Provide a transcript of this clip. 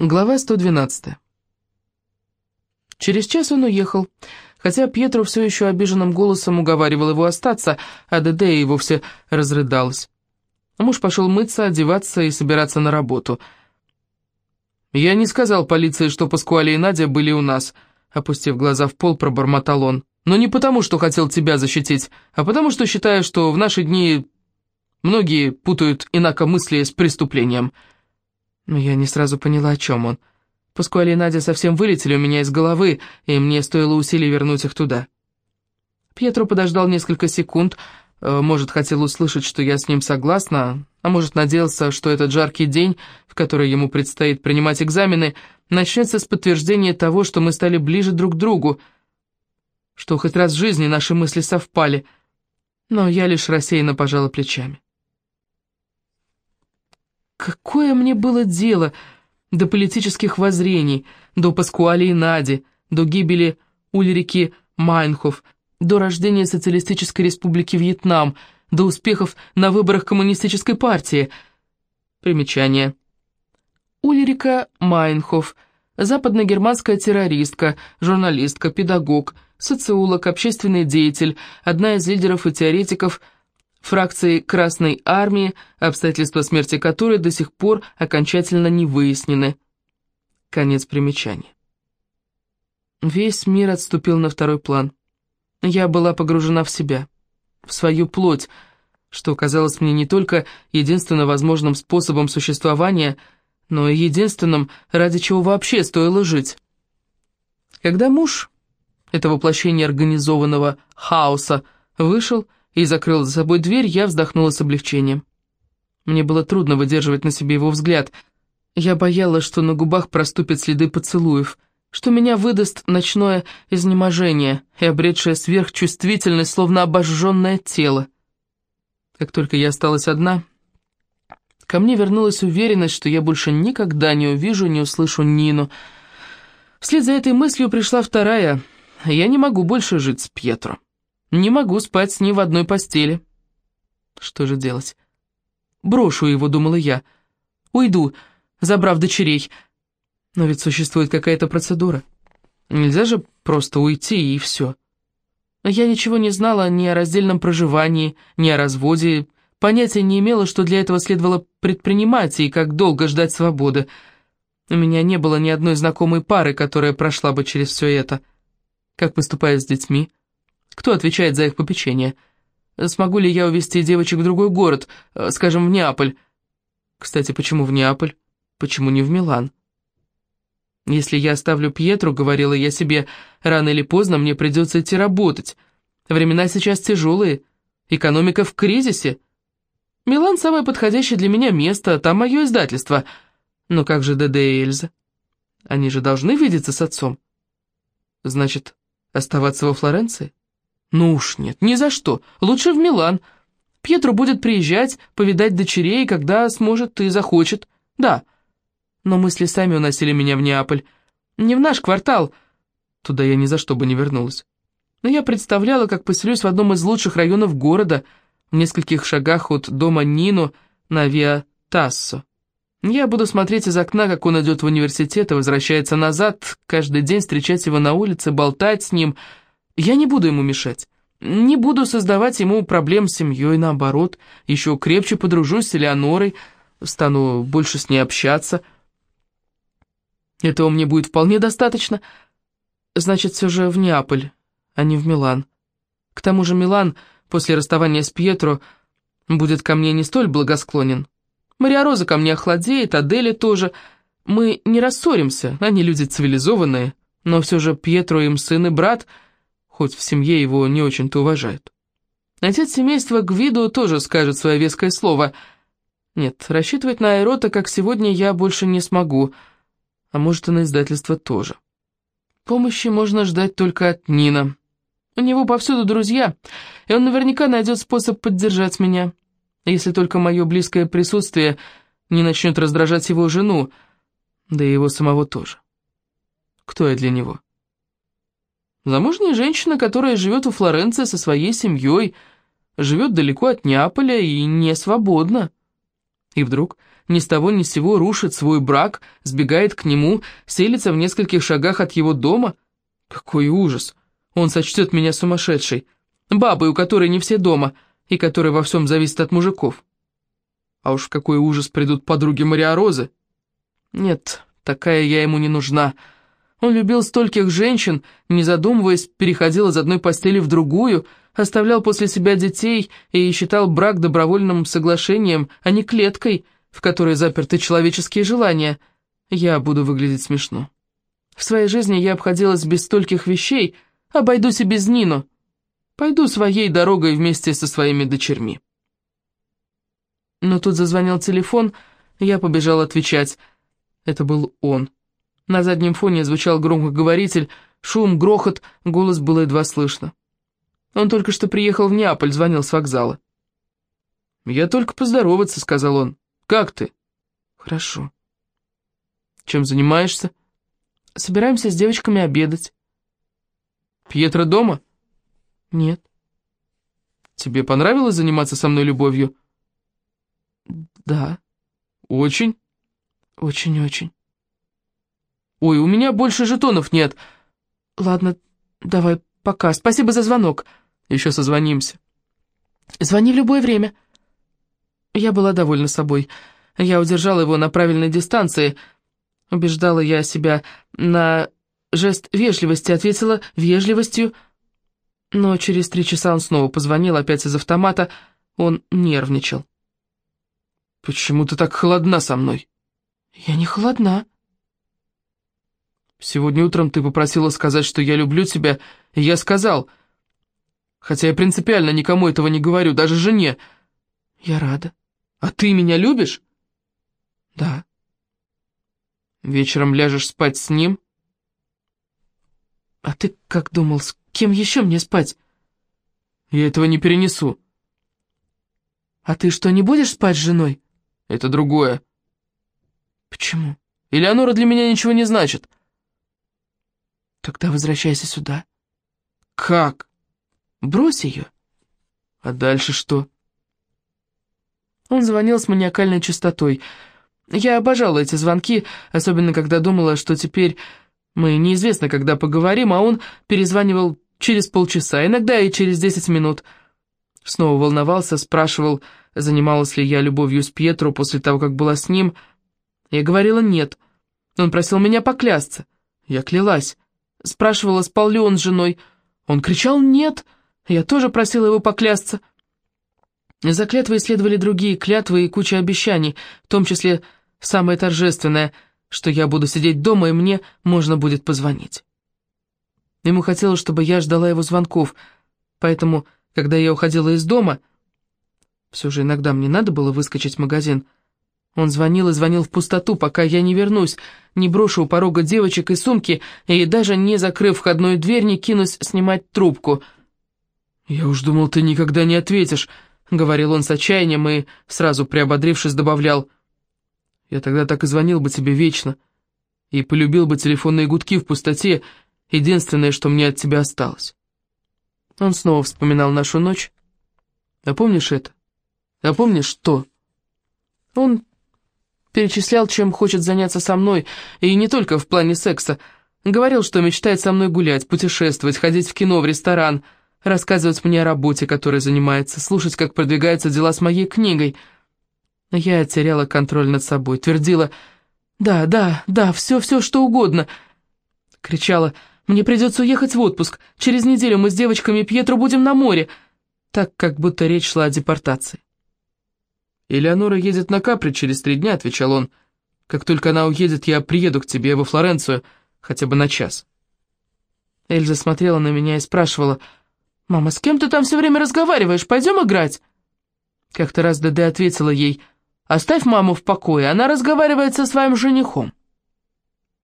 Глава 112. Через час он уехал, хотя Пьетро все еще обиженным голосом уговаривал его остаться, а Деде и вовсе разрыдалась. Муж пошел мыться, одеваться и собираться на работу. «Я не сказал полиции, что Паскуале и Надя были у нас», — опустив глаза в пол, пробормотал он. «Но не потому, что хотел тебя защитить, а потому, что считаю, что в наши дни многие путают инакомыслие с преступлением». Но я не сразу поняла, о чем он. Паскуале и Надя совсем вылетели у меня из головы, и мне стоило усилий вернуть их туда. Пьетро подождал несколько секунд, э, может, хотел услышать, что я с ним согласна, а может, надеялся, что этот жаркий день, в который ему предстоит принимать экзамены, начнется с подтверждения того, что мы стали ближе друг к другу, что хоть раз в жизни наши мысли совпали, но я лишь рассеянно пожала плечами. Какое мне было дело до политических воззрений, до Паскуали и Нади, до гибели Ульрики Майнхоф, до рождения Социалистической Республики Вьетнам, до успехов на выборах Коммунистической партии. Примечание. Ульрика Майнхоф, западногерманская террористка, журналистка, педагог, социолог, общественный деятель, одна из лидеров и теоретиков – фракции Красной Армии, обстоятельства смерти которой до сих пор окончательно не выяснены. Конец примечания. Весь мир отступил на второй план. Я была погружена в себя, в свою плоть, что казалось мне не только единственно возможным способом существования, но и единственным, ради чего вообще стоило жить. Когда муж, это воплощение организованного хаоса, вышел, и закрыл за собой дверь, я вздохнула с облегчением. Мне было трудно выдерживать на себе его взгляд. Я боялась, что на губах проступят следы поцелуев, что меня выдаст ночное изнеможение и обретшее сверхчувствительность, словно обожженное тело. Как только я осталась одна, ко мне вернулась уверенность, что я больше никогда не увижу, не услышу Нину. Вслед за этой мыслью пришла вторая. Я не могу больше жить с Пьетро. Не могу спать с ним в одной постели. Что же делать? Брошу его, думала я. Уйду, забрав дочерей. Но ведь существует какая-то процедура. Нельзя же просто уйти и все. Я ничего не знала ни о раздельном проживании, ни о разводе, понятия не имела, что для этого следовало предпринимать и как долго ждать свободы. У меня не было ни одной знакомой пары, которая прошла бы через все это. Как поступают с детьми? Кто отвечает за их попечение? Смогу ли я увезти девочек в другой город, э, скажем, в Неаполь? Кстати, почему в Неаполь? Почему не в Милан? Если я оставлю Пьетру, говорила я себе, рано или поздно мне придется идти работать. Времена сейчас тяжелые, экономика в кризисе. Милан самое подходящее для меня место, там мое издательство. Но как же Деде и Эльза? Они же должны видеться с отцом. Значит, оставаться во Флоренции? Ну уж нет, ни за что. Лучше в Милан. Пьетро будет приезжать, повидать дочерей, когда сможет и захочет. Да. Но мысли сами уносили меня в Неаполь. Не в наш квартал. Туда я ни за что бы не вернулась. Но я представляла, как поселюсь в одном из лучших районов города, в нескольких шагах от дома Нину на Виа Тассо. Я буду смотреть из окна, как он идет в университет и возвращается назад, каждый день встречать его на улице, болтать с ним — я не буду ему мешать. Не буду создавать ему проблем с семьей, наоборот. Еще крепче подружусь с Элеонорой, стану больше с ней общаться. Этого мне будет вполне достаточно. Значит, все же в Неаполь, а не в Милан. К тому же Милан после расставания с Пьетро будет ко мне не столь благосклонен. Мария Роза ко мне охладеет, Аделя тоже. Мы не рассоримся, они люди цивилизованные, но все же Пьетро им сын и брат — хоть в семье его не очень-то уважают. Отец семейства Гвиду тоже скажет свое веское слово. Нет, рассчитывать на Айрота, как сегодня, я больше не смогу, а может и на издательство тоже. Помощи можно ждать только от Нина. У него повсюду друзья, и он наверняка найдет способ поддержать меня, если только мое близкое присутствие не начнет раздражать его жену, да и его самого тоже. Кто я для него? Замужняя женщина, которая живет во Флоренции со своей семьей, живет далеко от Неаполя и не свободна. И вдруг ни с того ни с сего рушит свой брак, сбегает к нему, селится в нескольких шагах от его дома? Какой ужас! Он сочтет меня сумасшедшей, бабой, у которой не все дома, и которая во всем зависит от мужиков. А уж в какой ужас придут подруги Мария Розы. Нет, такая я ему не нужна. Он любил стольких женщин, не задумываясь, переходил из одной постели в другую, оставлял после себя детей и считал брак добровольным соглашением, а не клеткой, в которой заперты человеческие желания. Я буду выглядеть смешно. В своей жизни я обходилась без стольких вещей, обойдусь и без Нину. Пойду своей дорогой вместе со своими дочерьми. Но тут зазвонил телефон, я побежал отвечать. Это был он. На заднем фоне звучал громкоговоритель, шум, грохот, голос было едва слышно. Он только что приехал в Неаполь, звонил с вокзала. «Я только поздороваться», — сказал он. «Как ты?» «Хорошо». «Чем занимаешься?» «Собираемся с девочками обедать». «Пьетро дома?» «Нет». «Тебе понравилось заниматься со мной любовью?» «Да». «Очень?» «Очень-очень». «Ой, у меня больше жетонов нет». «Ладно, давай пока. Спасибо за звонок». «Еще созвонимся». «Звони в любое время». Я была довольна собой. Я удержала его на правильной дистанции. Убеждала я себя на жест вежливости, ответила вежливостью. Но через три часа он снова позвонил, опять из автомата. Он нервничал. «Почему ты так холодна со мной?» «Я не холодна». «Сегодня утром ты попросила сказать, что я люблю тебя, и я сказал. Хотя я принципиально никому этого не говорю, даже жене». «Я рада». «А ты меня любишь?» «Да». «Вечером ляжешь спать с ним?» «А ты как думал, с кем еще мне спать?» «Я этого не перенесу». «А ты что, не будешь спать с женой?» «Это другое». «Почему?» «Элеонора для меня ничего не значит». «Тогда возвращайся сюда». «Как?» «Брось ее». «А дальше что?» Он звонил с маниакальной частотой. Я обожала эти звонки, особенно когда думала, что теперь мы неизвестно, когда поговорим, а он перезванивал через полчаса, иногда и через десять минут. Снова волновался, спрашивал, занималась ли я любовью с Пьетро после того, как была с ним. Я говорила «нет». Он просил меня поклясться. Я клялась. Спрашивала, спал ли он с женой. Он кричал «нет». Я тоже просила его поклясться. За клятвой следовали другие клятвы и куча обещаний, в том числе самое торжественное, что я буду сидеть дома и мне можно будет позвонить. Ему хотелось, чтобы я ждала его звонков, поэтому, когда я уходила из дома, все же иногда мне надо было выскочить в магазин, он звонил и звонил в пустоту, пока я не вернусь, не брошу у порога девочек и сумки, и даже не закрыв входную дверь, не кинусь снимать трубку. «Я уж думал, ты никогда не ответишь», — говорил он с отчаянием и, сразу приободрившись, добавлял. «Я тогда так и звонил бы тебе вечно, и полюбил бы телефонные гудки в пустоте, единственное, что мне от тебя осталось». Он снова вспоминал нашу ночь. «А помнишь это? А помнишь что?» Он перечислял, чем хочет заняться со мной, и не только в плане секса. Говорил, что мечтает со мной гулять, путешествовать, ходить в кино, в ресторан — рассказывать мне о работе, которой занимается, слушать, как продвигаются дела с моей книгой. Я теряла контроль над собой, твердила «Да, да, да, все-все, что угодно». Кричала «Мне придется уехать в отпуск, через неделю мы с девочками Пьетро будем на море», так как будто речь шла о депортации. «Элеонора едет на Капри через три дня», — отвечал он. «Как только она уедет, я приеду к тебе во Флоренцию, хотя бы на час». Эльза смотрела на меня и спрашивала — «Мама, с кем ты там все время разговариваешь? Пойдем играть?» Как-то раз ДД ответила ей, «Оставь маму в покое, она разговаривает со своим женихом».